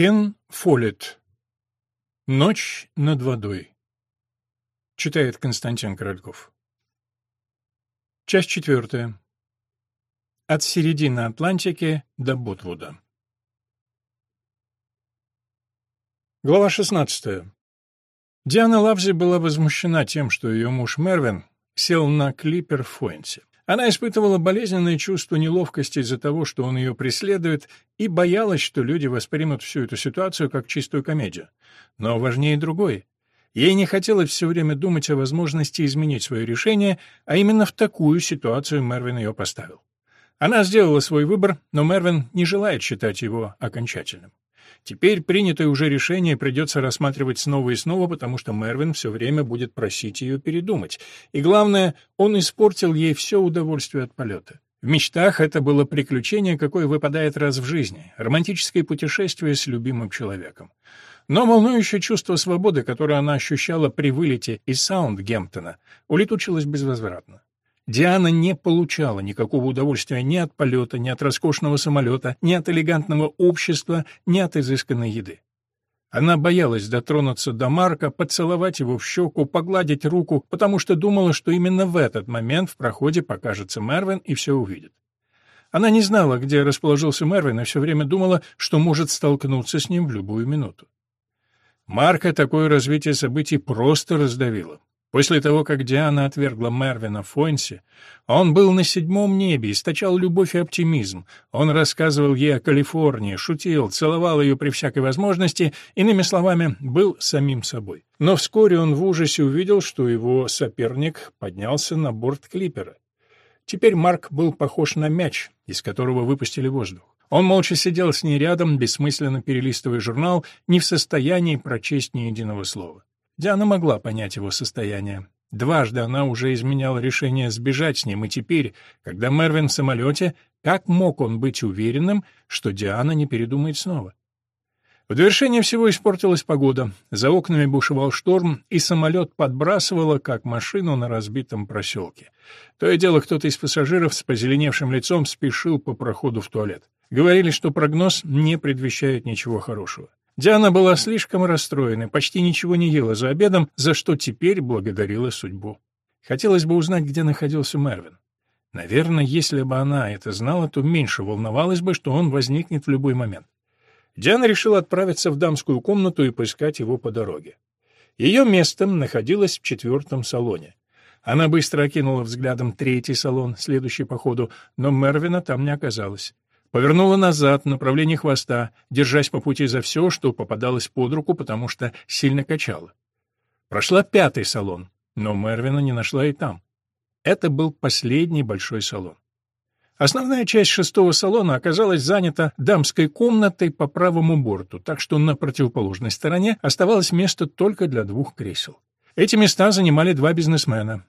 Кен Фоллет. Ночь над водой. Читает Константин Корольков. Часть четвертая. От середины Атлантики до Ботвуда. Глава шестнадцатая. Диана Лавзи была возмущена тем, что ее муж Мервин сел на клипер в Фойнсе. Она испытывала болезненное чувство неловкости из-за того, что он ее преследует, и боялась, что люди воспримут всю эту ситуацию как чистую комедию. Но важнее другое. Ей не хотелось все время думать о возможности изменить свое решение, а именно в такую ситуацию Мервин ее поставил. Она сделала свой выбор, но Мервин не желает считать его окончательным. Теперь принятое уже решение придется рассматривать снова и снова, потому что Мервин все время будет просить ее передумать. И главное, он испортил ей все удовольствие от полета. В мечтах это было приключение, какое выпадает раз в жизни, романтическое путешествие с любимым человеком. Но волнующее чувство свободы, которое она ощущала при вылете из Саундгемптона, улетучилось безвозвратно. Диана не получала никакого удовольствия ни от полета, ни от роскошного самолета, ни от элегантного общества, ни от изысканной еды. Она боялась дотронуться до Марка, поцеловать его в щеку, погладить руку, потому что думала, что именно в этот момент в проходе покажется Мервин и все увидит. Она не знала, где расположился Мервин, и все время думала, что может столкнуться с ним в любую минуту. Марка такое развитие событий просто раздавило. После того, как Диана отвергла Мервина Фойнси, он был на седьмом небе, источал любовь и оптимизм. Он рассказывал ей о Калифорнии, шутил, целовал ее при всякой возможности, иными словами, был самим собой. Но вскоре он в ужасе увидел, что его соперник поднялся на борт клипера. Теперь Марк был похож на мяч, из которого выпустили воздух. Он молча сидел с ней рядом, бессмысленно перелистывая журнал, не в состоянии прочесть ни единого слова. Диана могла понять его состояние. Дважды она уже изменяла решение сбежать с ним, и теперь, когда Мервин в самолете, как мог он быть уверенным, что Диана не передумает снова? В довершение всего испортилась погода. За окнами бушевал шторм, и самолет подбрасывало, как машину на разбитом проселке. То и дело, кто-то из пассажиров с позеленевшим лицом спешил по проходу в туалет. Говорили, что прогноз не предвещает ничего хорошего. Диана была слишком расстроена, почти ничего не ела за обедом, за что теперь благодарила судьбу. Хотелось бы узнать, где находился Мервин. Наверное, если бы она это знала, то меньше волновалась бы, что он возникнет в любой момент. Диана решила отправиться в дамскую комнату и поискать его по дороге. Ее местом находилось в четвертом салоне. Она быстро окинула взглядом третий салон, следующий по ходу, но Мервина там не оказалось повернула назад в направлении хвоста, держась по пути за все, что попадалось под руку, потому что сильно качала. Прошла пятый салон, но Мервина не нашла и там. Это был последний большой салон. Основная часть шестого салона оказалась занята дамской комнатой по правому борту, так что на противоположной стороне оставалось место только для двух кресел. Эти места занимали два бизнесмена.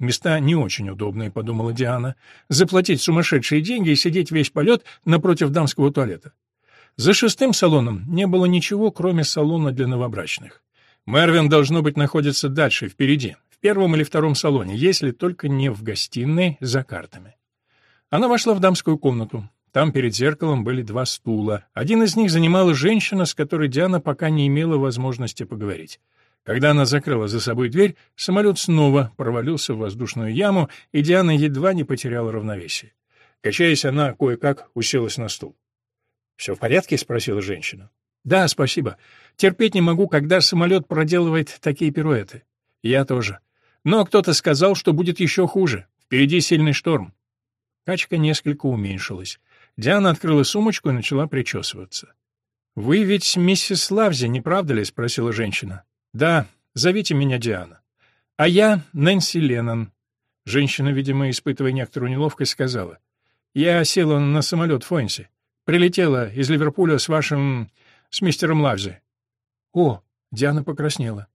Места не очень удобные, подумала Диана. Заплатить сумасшедшие деньги и сидеть весь полет напротив дамского туалета. За шестым салоном не было ничего, кроме салона для новобрачных. Мервин, должно быть, находится дальше, впереди, в первом или втором салоне, если только не в гостиной за картами. Она вошла в дамскую комнату. Там перед зеркалом были два стула. Один из них занимала женщина, с которой Диана пока не имела возможности поговорить. Когда она закрыла за собой дверь, самолет снова провалился в воздушную яму, и Диана едва не потеряла равновесие. Качаясь, она кое-как уселась на стул. «Все в порядке?» — спросила женщина. «Да, спасибо. Терпеть не могу, когда самолет проделывает такие пируэты. Я тоже. Но кто-то сказал, что будет еще хуже. Впереди сильный шторм». Качка несколько уменьшилась. Диана открыла сумочку и начала причесываться. «Вы ведь миссис Лавзи, не правда ли?» — спросила женщина. «Да, зовите меня Диана». «А я Нэнси Леннон». Женщина, видимо, испытывая некоторую неловкость, сказала. «Я села на самолет в Фойнсе. Прилетела из Ливерпуля с вашим... с мистером Лавзи». «О!» — Диана покраснела.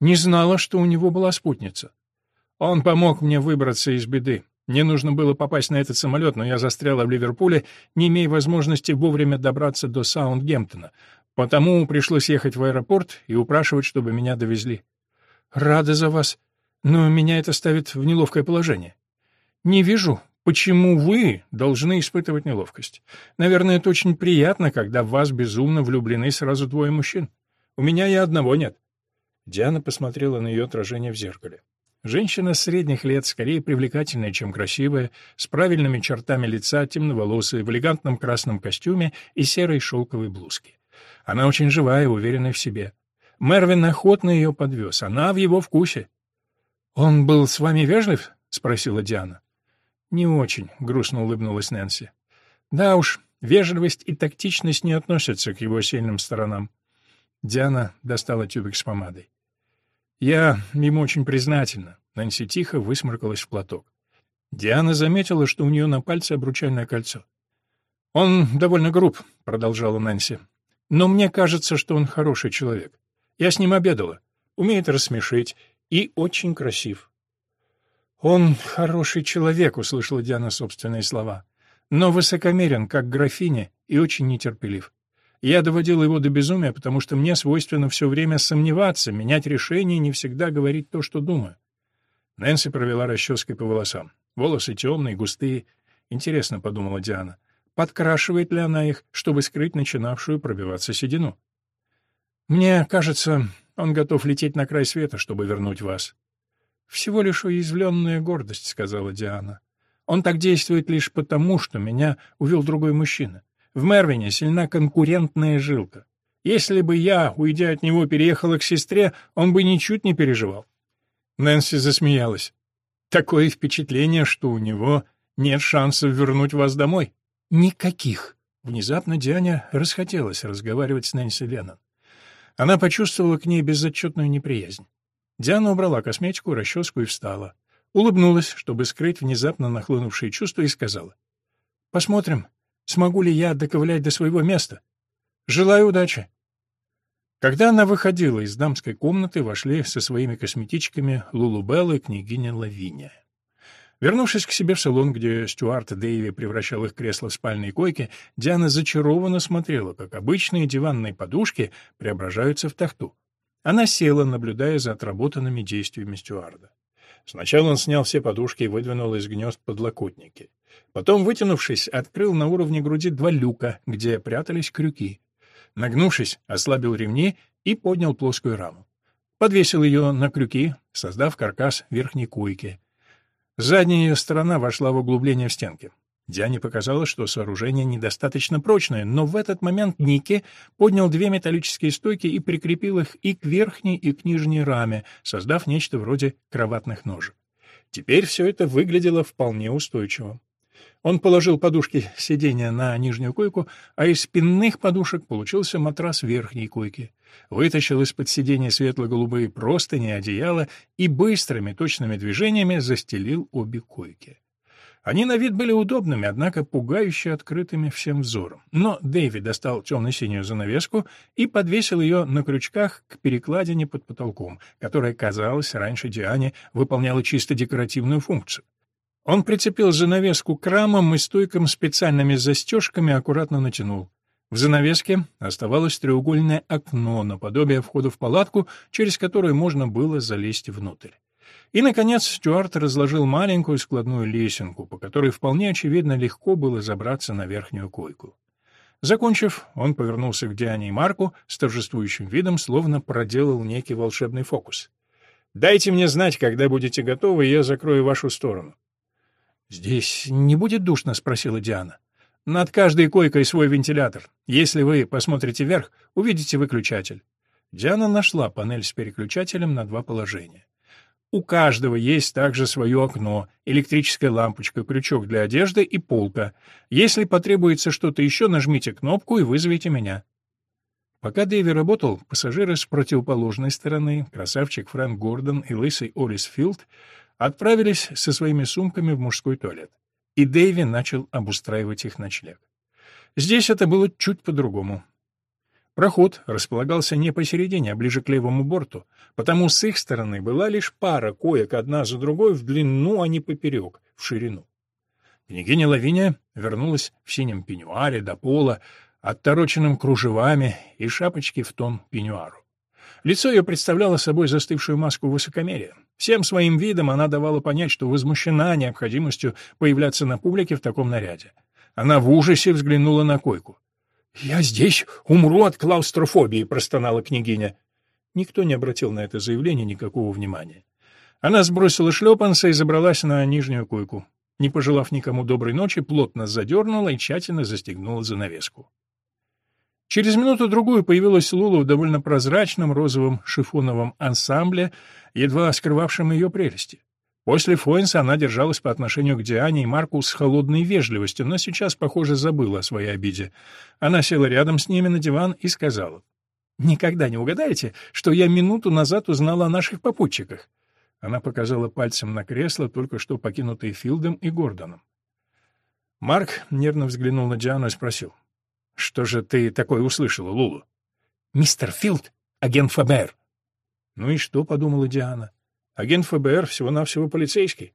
«Не знала, что у него была спутница». «Он помог мне выбраться из беды. Мне нужно было попасть на этот самолет, но я застряла в Ливерпуле, не имея возможности вовремя добраться до Саундгемптона. Потому пришлось ехать в аэропорт и упрашивать, чтобы меня довезли. Рада за вас, но меня это ставит в неловкое положение. Не вижу, Почему вы должны испытывать неловкость? Наверное, это очень приятно, когда в вас безумно влюблены сразу двое мужчин. У меня и одного нет. Диана посмотрела на ее отражение в зеркале. Женщина средних лет, скорее привлекательная, чем красивая, с правильными чертами лица, темноволосая, в элегантном красном костюме и серой шелковой блузке. Она очень живая и уверенная в себе. Мервин охотно ее подвез, она в его вкусе. «Он был с вами вежлив?» — спросила Диана. «Не очень», — грустно улыбнулась Нэнси. «Да уж, вежливость и тактичность не относятся к его сильным сторонам». Диана достала тюбик с помадой. «Я ему очень признательна», — Нэнси тихо высморкалась в платок. Диана заметила, что у нее на пальце обручальное кольцо. «Он довольно груб», — продолжала Нэнси. «Но мне кажется, что он хороший человек. Я с ним обедала. Умеет рассмешить и очень красив. «Он хороший человек», — услышала Диана собственные слова, «но высокомерен, как графиня, и очень нетерпелив. Я доводила его до безумия, потому что мне свойственно все время сомневаться, менять решение не всегда говорить то, что думаю». Нэнси провела расческой по волосам. Волосы темные, густые. «Интересно», — подумала Диана, — «подкрашивает ли она их, чтобы скрыть начинавшую пробиваться седину?» «Мне кажется, он готов лететь на край света, чтобы вернуть вас». «Всего лишь уязвленная гордость», — сказала Диана. «Он так действует лишь потому, что меня увел другой мужчина. В Мервине сильна конкурентная жилка. Если бы я, уйдя от него, переехала к сестре, он бы ничуть не переживал». Нэнси засмеялась. «Такое впечатление, что у него нет шансов вернуть вас домой». «Никаких». Внезапно Диане расхотелось разговаривать с Нэнси Леннон. Она почувствовала к ней безотчетную неприязнь. Диана убрала косметику, расческу и встала. Улыбнулась, чтобы скрыть внезапно нахлынувшие чувства, и сказала. «Посмотрим, смогу ли я доковылять до своего места. Желаю удачи». Когда она выходила из дамской комнаты, вошли со своими косметичками Лулу и княгиня Лавиния. Вернувшись к себе в салон, где Стюарт Дэйви превращал их кресло в спальные койки, Диана зачарованно смотрела, как обычные диванные подушки преображаются в тахту. Она села, наблюдая за отработанными действиями стюарда. Сначала он снял все подушки и выдвинул из гнезд подлокотники. Потом, вытянувшись, открыл на уровне груди два люка, где прятались крюки. Нагнувшись, ослабил ремни и поднял плоскую раму. Подвесил ее на крюки, создав каркас верхней койки. Задняя ее сторона вошла в углубление в стенке. Диане показалось, что сооружение недостаточно прочное, но в этот момент Ники поднял две металлические стойки и прикрепил их и к верхней, и к нижней раме, создав нечто вроде кроватных ножек. Теперь все это выглядело вполне устойчиво. Он положил подушки сиденья на нижнюю койку, а из спинных подушек получился матрас верхней койки. Вытащил из-под сиденья светло-голубые простыни, одеяло и быстрыми точными движениями застелил обе койки. Они на вид были удобными, однако пугающе открытыми всем взором. Но Дэйви достал темно-синюю занавеску и подвесил ее на крючках к перекладине под потолком, которая, казалось, раньше Диане выполняла чисто декоративную функцию. Он прицепил занавеску к рамам и стойкам специальными застежками аккуратно натянул. В занавеске оставалось треугольное окно, наподобие входа в палатку, через которое можно было залезть внутрь. И, наконец, Стюарт разложил маленькую складную лесенку, по которой вполне очевидно легко было забраться на верхнюю койку. Закончив, он повернулся к Диане и Марку с торжествующим видом, словно проделал некий волшебный фокус. «Дайте мне знать, когда будете готовы, и я закрою вашу сторону». «Здесь не будет душно?» — спросила Диана. «Над каждой койкой свой вентилятор. Если вы посмотрите вверх, увидите выключатель». Диана нашла панель с переключателем на два положения. У каждого есть также свое окно, электрическая лампочка, крючок для одежды и полка. Если потребуется что-то еще, нажмите кнопку и вызовите меня. Пока Дэви работал, пассажиры с противоположной стороны, красавчик Фрэнк Гордон и лысый Олис Филд, отправились со своими сумками в мужской туалет. И Дэйви начал обустраивать их ночлег. Здесь это было чуть по-другому. Проход располагался не посередине, а ближе к левому борту, потому с их стороны была лишь пара коек одна за другой в длину, а не поперек, в ширину. Княгиня Лавиния вернулась в синем пеньюаре до пола, оттороченным кружевами и шапочки в тон пеньюару. Лицо ее представляло собой застывшую маску высокомерия. Всем своим видом она давала понять, что возмущена необходимостью появляться на публике в таком наряде. Она в ужасе взглянула на койку. «Я здесь умру от клаустрофобии», — простонала княгиня. Никто не обратил на это заявление никакого внимания. Она сбросила шлепанца и забралась на нижнюю койку. Не пожелав никому доброй ночи, плотно задернула и тщательно застегнула занавеску. Через минуту-другую появилась Лула в довольно прозрачном розовом шифоновом ансамбле, едва скрывавшем ее прелести. После Фойнса она держалась по отношению к Диане и Марку с холодной вежливостью, но сейчас, похоже, забыла о своей обиде. Она села рядом с ними на диван и сказала, «Никогда не угадаете, что я минуту назад узнала о наших попутчиках?» Она показала пальцем на кресло, только что покинутые Филдом и Гордоном. Марк нервно взглянул на Диану и спросил, «Что же ты такое услышала, Лулу?» «Мистер Филд, агент ФБР». «Ну и что?» — подумала Диана. «Агент ФБР всего-навсего полицейский».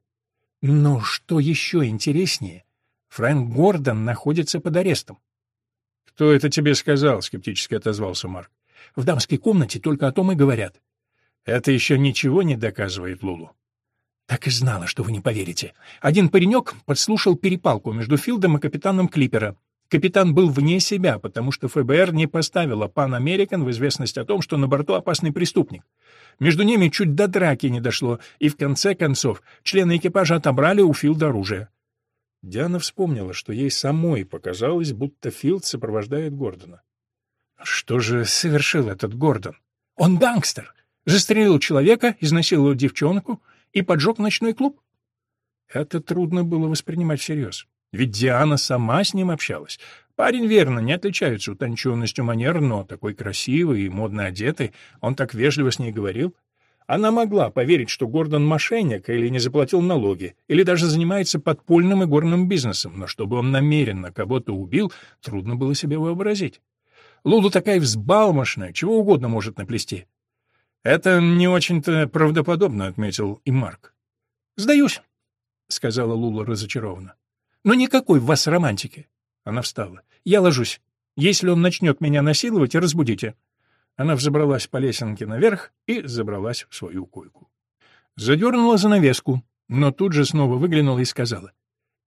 «Но что еще интереснее, Фрэнк Гордон находится под арестом». «Кто это тебе сказал?» — скептически отозвался Марк. «В дамской комнате только о том и говорят». «Это еще ничего не доказывает Лулу». «Так и знала, что вы не поверите. Один паренек подслушал перепалку между Филдом и капитаном Клипера. Капитан был вне себя, потому что ФБР не поставило Пан Американ в известность о том, что на борту опасный преступник. Между ними чуть до драки не дошло, и в конце концов члены экипажа отобрали у Филда оружие. Диана вспомнила, что ей самой показалось, будто Филд сопровождает Гордона. Что же совершил этот Гордон? Он гангстер. Застрелил человека, изнасиловал девчонку и поджег ночной клуб. Это трудно было воспринимать всерьез. Ведь Диана сама с ним общалась. Парень, верно, не отличается утонченностью манер, но такой красивый и модно одетый, он так вежливо с ней говорил. Она могла поверить, что Гордон мошенник или не заплатил налоги, или даже занимается подпольным и горным бизнесом, но чтобы он намеренно кого-то убил, трудно было себе вообразить. Лула такая взбалмошная, чего угодно может наплести. «Это не очень-то правдоподобно», — отметил и Марк. «Сдаюсь», — сказала Лула разочарованно. Но никакой в вас романтики. Она встала. Я ложусь. Если он начнет меня насиловать, разбудите. Она взобралась по лесенке наверх и забралась в свою койку. Задернула занавеску, но тут же снова выглянула и сказала.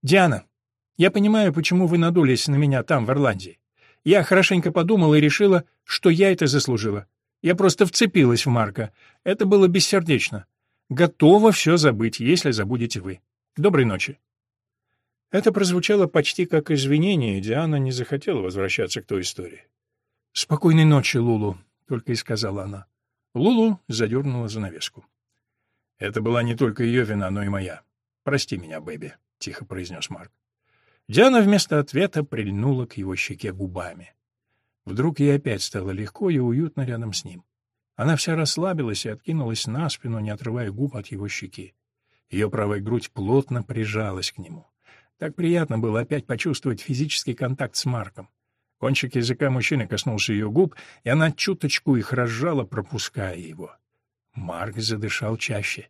«Диана, я понимаю, почему вы надулись на меня там, в Ирландии. Я хорошенько подумала и решила, что я это заслужила. Я просто вцепилась в Марка. Это было бессердечно. Готова все забыть, если забудете вы. Доброй ночи». Это прозвучало почти как извинение, и Диана не захотела возвращаться к той истории. «Спокойной ночи, Лулу», — только и сказала она. Лулу задернула занавеску. «Это была не только ее вина, но и моя. Прости меня, Бэби», — тихо произнес Марк. Диана вместо ответа прильнула к его щеке губами. Вдруг ей опять стало легко и уютно рядом с ним. Она вся расслабилась и откинулась на спину, не отрывая губ от его щеки. Ее правая грудь плотно прижалась к нему. Так приятно было опять почувствовать физический контакт с Марком. Кончик языка мужчины коснулся ее губ, и она чуточку их разжала, пропуская его. Марк задышал чаще.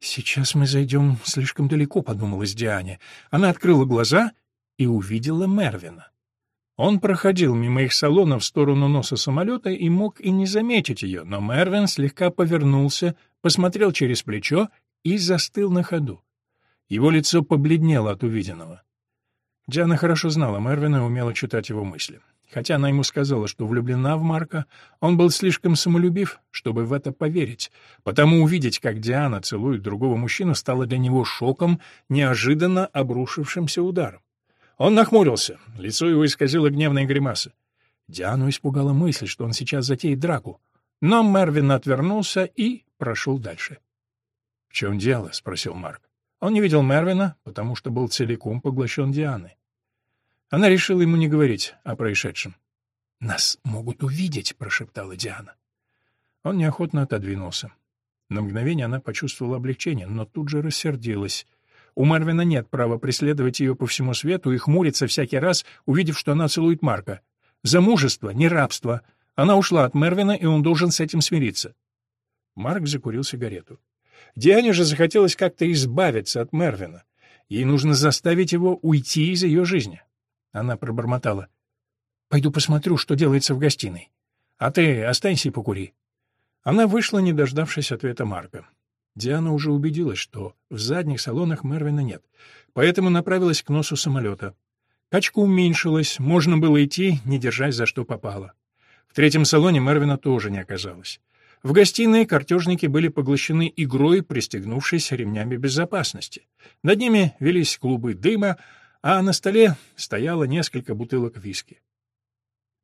«Сейчас мы зайдем слишком далеко», — подумалась Диане. Она открыла глаза и увидела Мервина. Он проходил мимо их салона в сторону носа самолета и мог и не заметить ее, но Мервин слегка повернулся, посмотрел через плечо и застыл на ходу. Его лицо побледнело от увиденного. Диана хорошо знала Мервина и умела читать его мысли. Хотя она ему сказала, что влюблена в Марка, он был слишком самолюбив, чтобы в это поверить. Потому увидеть, как Диана целует другого мужчину, стало для него шоком, неожиданно обрушившимся ударом. Он нахмурился, лицо его исказило гневная гримаса. Диану испугала мысль, что он сейчас затеет драку. Но Мервин отвернулся и прошел дальше. — В чем дело? — спросил Марк. Он не видел Мервина, потому что был целиком поглощен Дианой. Она решила ему не говорить о происшедшем. «Нас могут увидеть», — прошептала Диана. Он неохотно отодвинулся. На мгновение она почувствовала облегчение, но тут же рассердилась. У Мервина нет права преследовать ее по всему свету и хмуриться всякий раз, увидев, что она целует Марка. Замужество, не рабство. Она ушла от Мервина, и он должен с этим смириться. Марк закурил сигарету. Диане же захотелось как-то избавиться от Мервина. Ей нужно заставить его уйти из ее жизни. Она пробормотала. «Пойду посмотрю, что делается в гостиной. А ты останься и покури». Она вышла, не дождавшись ответа Марка. Диана уже убедилась, что в задних салонах Мервина нет, поэтому направилась к носу самолета. Качка уменьшилась, можно было идти, не держась за что попало. В третьем салоне Мервина тоже не оказалось. В гостиной картежники были поглощены игрой, пристегнувшись ремнями безопасности. Над ними велись клубы дыма, а на столе стояло несколько бутылок виски.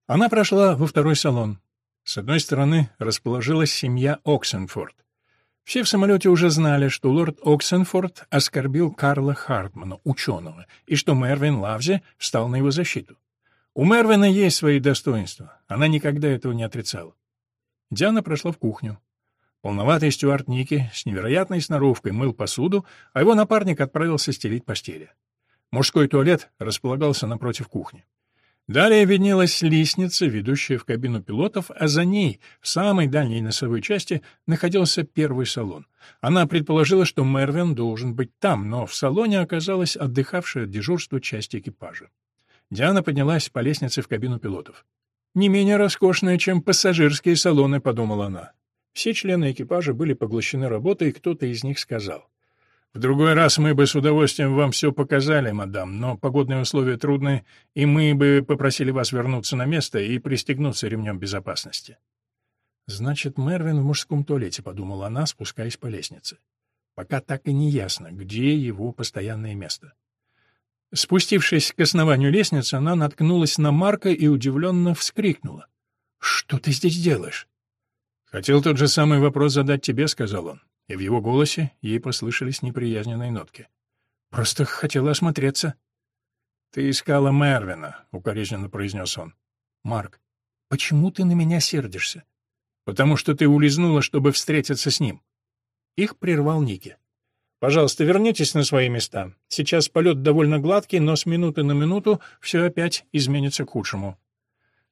Она прошла во второй салон. С одной стороны расположилась семья Оксенфорд. Все в самолете уже знали, что лорд Оксенфорд оскорбил Карла Хартмана, ученого, и что Мервин Лавзи встал на его защиту. У Мервина есть свои достоинства, она никогда этого не отрицала. Диана прошла в кухню. Полноватый стюард Ники с невероятной сноровкой мыл посуду, а его напарник отправился стелить постели. Мужской туалет располагался напротив кухни. Далее виднелась лестница, ведущая в кабину пилотов, а за ней, в самой дальней носовой части, находился первый салон. Она предположила, что Мервин должен быть там, но в салоне оказалась отдыхавшая от дежурства часть экипажа. Диана поднялась по лестнице в кабину пилотов. «Не менее роскошная, чем пассажирские салоны», — подумала она. Все члены экипажа были поглощены работой, и кто-то из них сказал. В другой раз мы бы с удовольствием вам все показали, мадам, но погодные условия трудны, и мы бы попросили вас вернуться на место и пристегнуться ремнем безопасности. Значит, Мервин в мужском туалете, подумала она, спускаясь по лестнице. Пока так и не ясно, где его постоянное место. Спустившись к основанию лестницы, она наткнулась на Марка и удивленно вскрикнула. «Что ты здесь делаешь?» «Хотел тот же самый вопрос задать тебе», — сказал он и в его голосе ей послышались неприязненные нотки. «Просто хотела осмотреться». «Ты искала Мервина», — укоризненно произнес он. «Марк, почему ты на меня сердишься?» «Потому что ты улизнула, чтобы встретиться с ним». Их прервал Ники. «Пожалуйста, вернитесь на свои места. Сейчас полет довольно гладкий, но с минуты на минуту все опять изменится к худшему».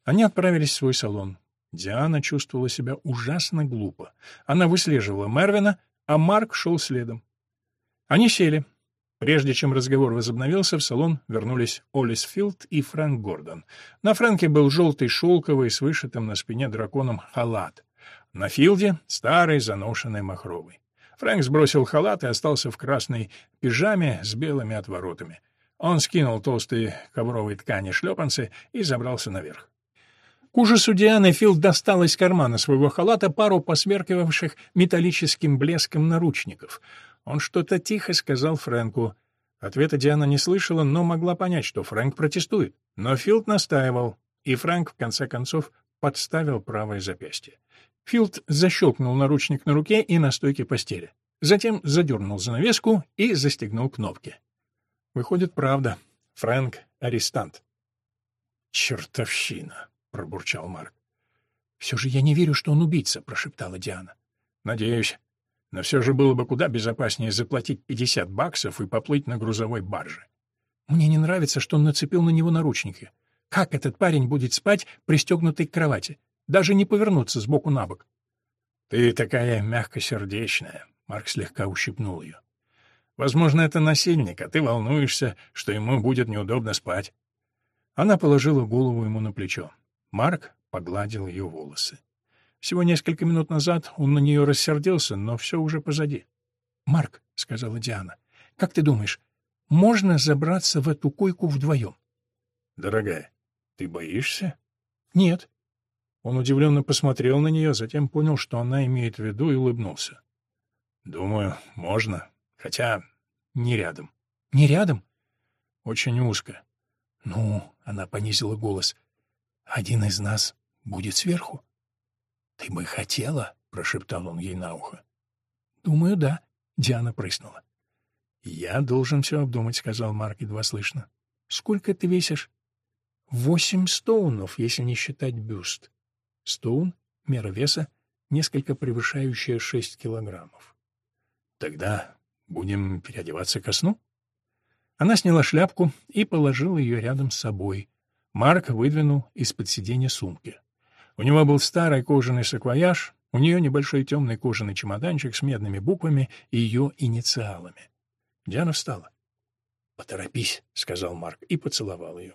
Они отправились в свой салон. Диана чувствовала себя ужасно глупо. Она выслеживала Мервина, а Марк шел следом. Они сели. Прежде чем разговор возобновился, в салон вернулись Олис Филд и Фрэнк Гордон. На Фрэнке был желтый шелковый с вышитым на спине драконом халат. На Филде — старый заношенный махровый. Фрэнк сбросил халат и остался в красной пижаме с белыми отворотами. Он скинул толстые ковровые ткани шлепанцы и забрался наверх. К ужасу Дианы Фил достал из кармана своего халата пару посверкивавших металлическим блеском наручников. Он что-то тихо сказал Фрэнку. Ответа Диана не слышала, но могла понять, что Фрэнк протестует. Но Филд настаивал, и Фрэнк, в конце концов, подставил правое запястье. Филд защелкнул наручник на руке и на стойке постели. Затем задернул занавеску и застегнул кнопки. Выходит, правда. Фрэнк — арестант. Чертовщина пробурчал Марк. «Все же я не верю, что он убийца», — прошептала Диана. «Надеюсь. Но все же было бы куда безопаснее заплатить пятьдесят баксов и поплыть на грузовой барже. Мне не нравится, что он нацепил на него наручники. Как этот парень будет спать, пристегнутый к кровати? Даже не повернуться с боку на бок». «Ты такая мягкосердечная», — Марк слегка ущипнул ее. «Возможно, это насильник, а ты волнуешься, что ему будет неудобно спать». Она положила голову ему на плечо. Марк погладил ее волосы. Всего несколько минут назад он на нее рассердился, но все уже позади. — Марк, — сказала Диана, — как ты думаешь, можно забраться в эту койку вдвоем? — Дорогая, ты боишься? — Нет. Он удивленно посмотрел на нее, затем понял, что она имеет в виду, и улыбнулся. — Думаю, можно, хотя не рядом. — Не рядом? — Очень узко. — Ну, — она понизила голос, один из нас будет сверху. — Ты бы хотела? — прошептал он ей на ухо. — Думаю, да. Диана прыснула. — Я должен все обдумать, — сказал Марк едва слышно. — Сколько ты весишь? — Восемь стоунов, если не считать бюст. Стоун — мера веса, несколько превышающая шесть килограммов. — Тогда будем переодеваться ко сну? Она сняла шляпку и положила ее рядом с собой, Марк выдвинул из-под сиденья сумки. У него был старый кожаный саквояж, у нее небольшой темный кожаный чемоданчик с медными буквами и ее инициалами. Диана встала. «Поторопись», — сказал Марк и поцеловал ее.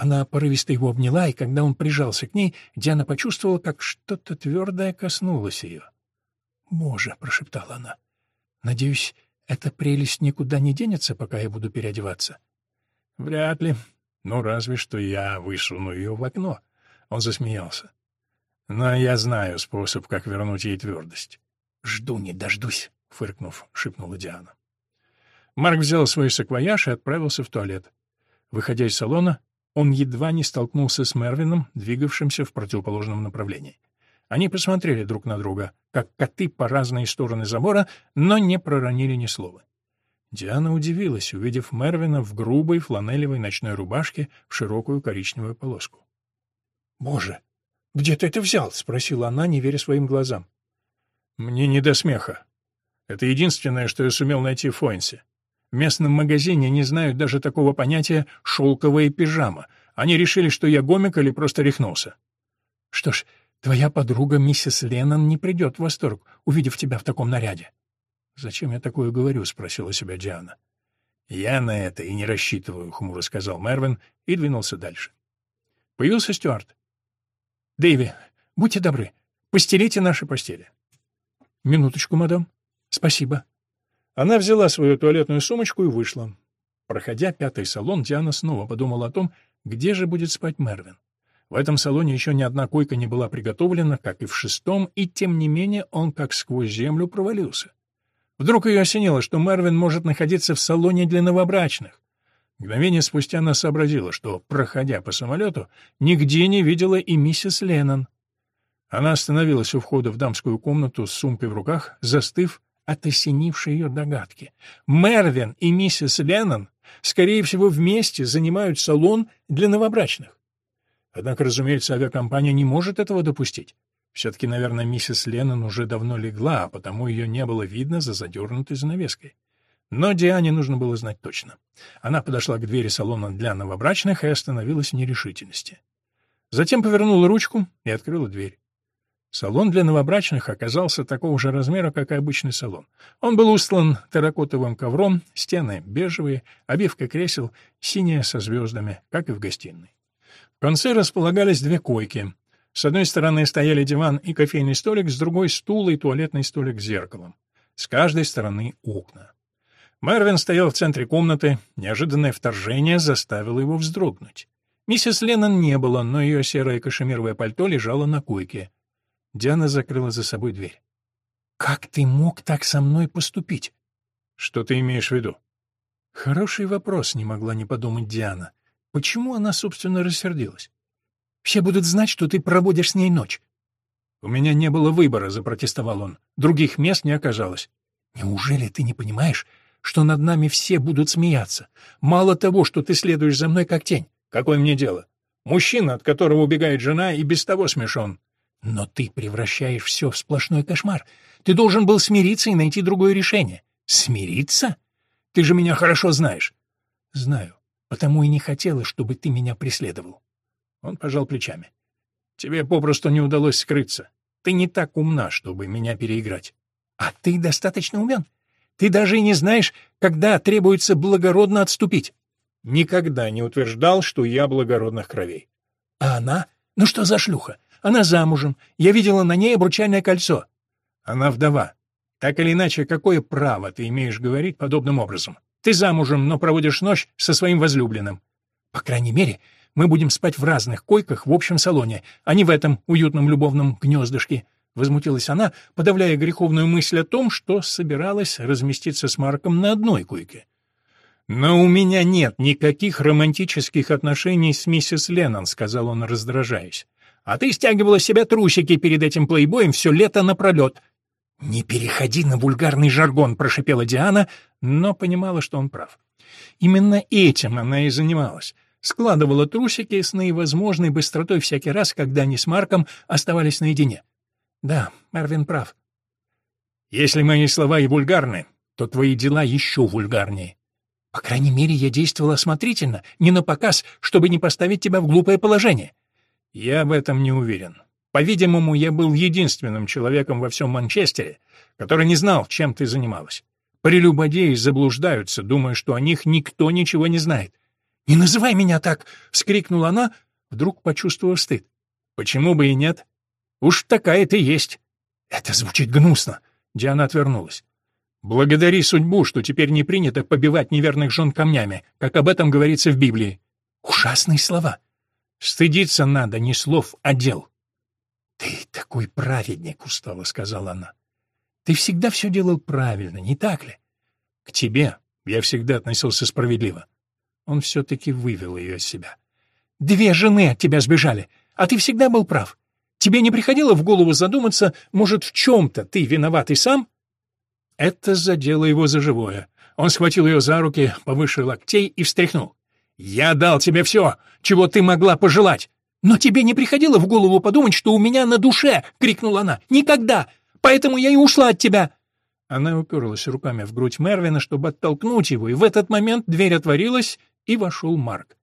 Она порывисто его обняла, и когда он прижался к ней, Диана почувствовала, как что-то твердое коснулось ее. «Боже», — прошептала она, Надеюсь, эта прелесть никуда не денется, пока я буду переодеваться? Вряд ли. Ну, разве что я высуну ее в окно. Он засмеялся. Но я знаю способ, как вернуть ей твердость. Жду не дождусь, фыркнув, шепнула Диана. Марк взял свой саквояж и отправился в туалет. Выходя из салона, он едва не столкнулся с Мервином, двигавшимся в противоположном направлении. Они посмотрели друг на друга, как коты по разные стороны забора, но не проронили ни слова. Диана удивилась, увидев Мервина в грубой фланелевой ночной рубашке в широкую коричневую полоску. «Боже, где ты это взял?» — спросила она, не веря своим глазам. «Мне не до смеха. Это единственное, что я сумел найти в Фойнсе. В местном магазине не знают даже такого понятия «шелковая пижама». Они решили, что я гомик или просто рехнулся. Что ж, твоя подруга миссис Леннон не придет в восторг, увидев тебя в таком наряде. «Зачем я такое говорю?» — спросила себя Диана. «Я на это и не рассчитываю», — хмуро сказал Мервин и двинулся дальше. Появился Стюарт. «Дэйви, будьте добры, постелите наши постели». «Минуточку, мадам. Спасибо». Она взяла свою туалетную сумочку и вышла. Проходя пятый салон, Диана снова подумала о том, где же будет спать Мервин. В этом салоне еще ни одна койка не была приготовлена, как и в шестом, и тем не менее он как сквозь землю провалился. Вдруг ее осенило, что Мервин может находиться в салоне для новобрачных. Мгновение спустя она сообразила, что, проходя по самолету, нигде не видела и миссис Леннон. Она остановилась у входа в дамскую комнату с сумкой в руках, застыв от осенившей ее догадки. Мервин и миссис Леннон, скорее всего, вместе занимают салон для новобрачных. Однако, разумеется, авиакомпания не может этого допустить. Все-таки, наверное, миссис Леннон уже давно легла, а потому ее не было видно за задернутой занавеской. Но Диане нужно было знать точно. Она подошла к двери салона для новобрачных и остановилась в нерешительности. Затем повернула ручку и открыла дверь. Салон для новобрачных оказался такого же размера, как и обычный салон. Он был устлан терракотовым ковром, стены бежевые, обивка кресел синяя со звездами, как и в гостиной. В конце располагались две койки. С одной стороны стояли диван и кофейный столик, с другой — стул и туалетный столик с зеркалом. С каждой стороны — окна. Мервин стоял в центре комнаты, неожиданное вторжение заставило его вздрогнуть. Миссис Леннон не было, но ее серое кашемировое пальто лежало на койке. Диана закрыла за собой дверь. «Как ты мог так со мной поступить?» «Что ты имеешь в виду?» Хороший вопрос, не могла не подумать Диана. Почему она, собственно, рассердилась? Все будут знать, что ты проводишь с ней ночь. «У меня не было выбора», — запротестовал он. «Других мест не оказалось». «Неужели ты не понимаешь, что над нами все будут смеяться? Мало того, что ты следуешь за мной как тень. Какое мне дело? Мужчина, от которого убегает жена, и без того смешон. Но ты превращаешь все в сплошной кошмар. Ты должен был смириться и найти другое решение. Смириться? Ты же меня хорошо знаешь. Знаю, потому и не хотела, чтобы ты меня преследовал. Он пожал плечами. Тебе попросту не удалось скрыться. Ты не так умна, чтобы меня переиграть. А ты достаточно умен. Ты даже и не знаешь, когда требуется благородно отступить. Никогда не утверждал, что я благородных кровей. А она? Ну что за шлюха? Она замужем. Я видела на ней обручальное кольцо. Она вдова. Так или иначе, какое право ты имеешь говорить подобным образом? Ты замужем, но проводишь ночь со своим возлюбленным. По крайней мере, мы будем спать в разных койках в общем салоне, а не в этом уютном любовном гнездышке. Возмутилась она, подавляя греховную мысль о том, что собиралась разместиться с Марком на одной койке. «Но у меня нет никаких романтических отношений с миссис Леннон», — сказал он, раздражаясь. А ты стягивала с себя трусики перед этим плейбоем все лето напролет. «Не переходи на вульгарный жаргон», — прошипела Диана, но понимала, что он прав. Именно этим она и занималась. Складывала трусики с наивозможной быстротой всякий раз, когда они с Марком оставались наедине. Да, Марвин прав. «Если мои слова и вульгарны, то твои дела еще вульгарнее». «По крайней мере, я действовала осмотрительно, не на показ, чтобы не поставить тебя в глупое положение». Я в этом не уверен. По-видимому, я был единственным человеком во всем Манчестере, который не знал, чем ты занималась. Прелюбодеи заблуждаются, думая, что о них никто ничего не знает. «Не называй меня так!» — вскрикнула она, вдруг почувствовав стыд. «Почему бы и нет? Уж такая ты есть!» «Это звучит гнусно!» — Диана отвернулась. Благодари судьбу, что теперь не принято побивать неверных жен камнями, как об этом говорится в Библии. Ужасные слова. Стыдиться надо не слов, а дел. Ты такой праведник, устало сказала она. Ты всегда все делал правильно, не так ли? К тебе я всегда относился справедливо. Он все-таки вывел ее из себя. Две жены от тебя сбежали, а ты всегда был прав. Тебе не приходило в голову задуматься, может, в чем-то ты виноват и сам? Это задело его за живое. Он схватил ее за руки повыше локтей и встряхнул. «Я дал тебе все, чего ты могла пожелать!» «Но тебе не приходило в голову подумать, что у меня на душе!» — крикнула она. «Никогда! Поэтому я и ушла от тебя!» Она уперлась руками в грудь Мервина, чтобы оттолкнуть его, и в этот момент дверь отворилась, и вошел Марк.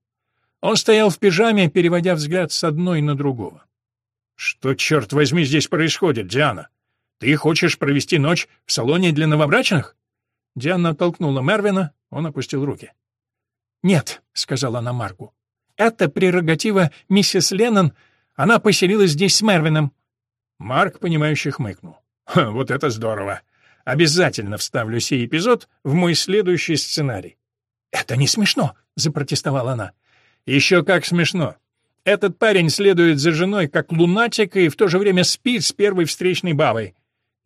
Он стоял в пижаме, переводя взгляд с одной на другого. «Что, черт возьми, здесь происходит, Диана? Ты хочешь провести ночь в салоне для новобрачных?» Диана оттолкнула Мервина, он опустил руки. «Нет», — сказала она Марку, — «это прерогатива миссис Леннон. Она поселилась здесь с Мервином». Марк, понимающе хмыкнул. «Вот это здорово! Обязательно вставлю сей эпизод в мой следующий сценарий». «Это не смешно», — запротестовала она. «Еще как смешно. Этот парень следует за женой как лунатик и в то же время спит с первой встречной бабой».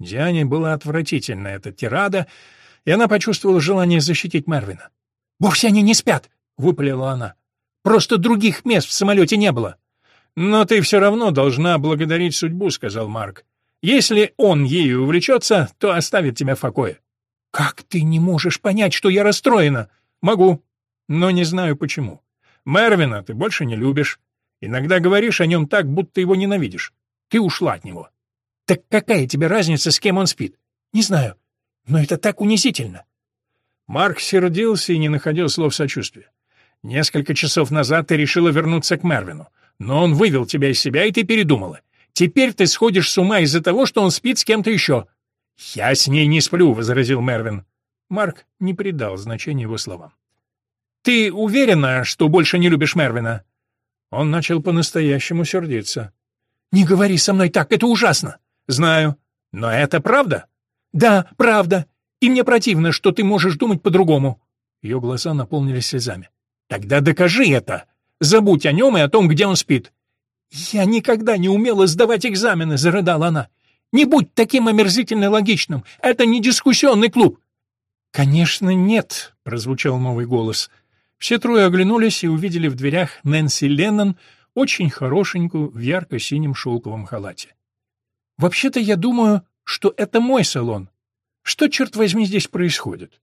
Диане была отвратительна эта тирада, и она почувствовала желание защитить Мервина. «Вовсе они не спят!» — выпалила она. «Просто других мест в самолете не было!» «Но ты все равно должна благодарить судьбу», — сказал Марк. «Если он ею увлечется, то оставит тебя в покое». «Как ты не можешь понять, что я расстроена?» «Могу, но не знаю почему. Мервина ты больше не любишь. Иногда говоришь о нем так, будто его ненавидишь. Ты ушла от него». «Так какая тебе разница, с кем он спит?» «Не знаю, но это так унизительно. Марк сердился и не находил слов сочувствия. «Несколько часов назад ты решила вернуться к Мервину, но он вывел тебя из себя, и ты передумала. Теперь ты сходишь с ума из-за того, что он спит с кем-то еще». «Я с ней не сплю», — возразил Мервин. Марк не придал значения его словам. «Ты уверена, что больше не любишь Мервина?» Он начал по-настоящему сердиться. «Не говори со мной так, это ужасно!» «Знаю. Но это правда?» «Да, правда. И мне противно, что ты можешь думать по-другому». Ее глаза наполнились слезами. «Тогда докажи это. Забудь о нем и о том, где он спит». «Я никогда не умела сдавать экзамены», — зарыдала она. «Не будь таким омерзительно логичным. Это не дискуссионный клуб». «Конечно, нет», — прозвучал новый голос. Все трое оглянулись и увидели в дверях Нэнси Леннон, очень хорошенькую, в ярко-синем шелковом халате. «Вообще-то я думаю, что это мой салон. Что, черт возьми, здесь происходит?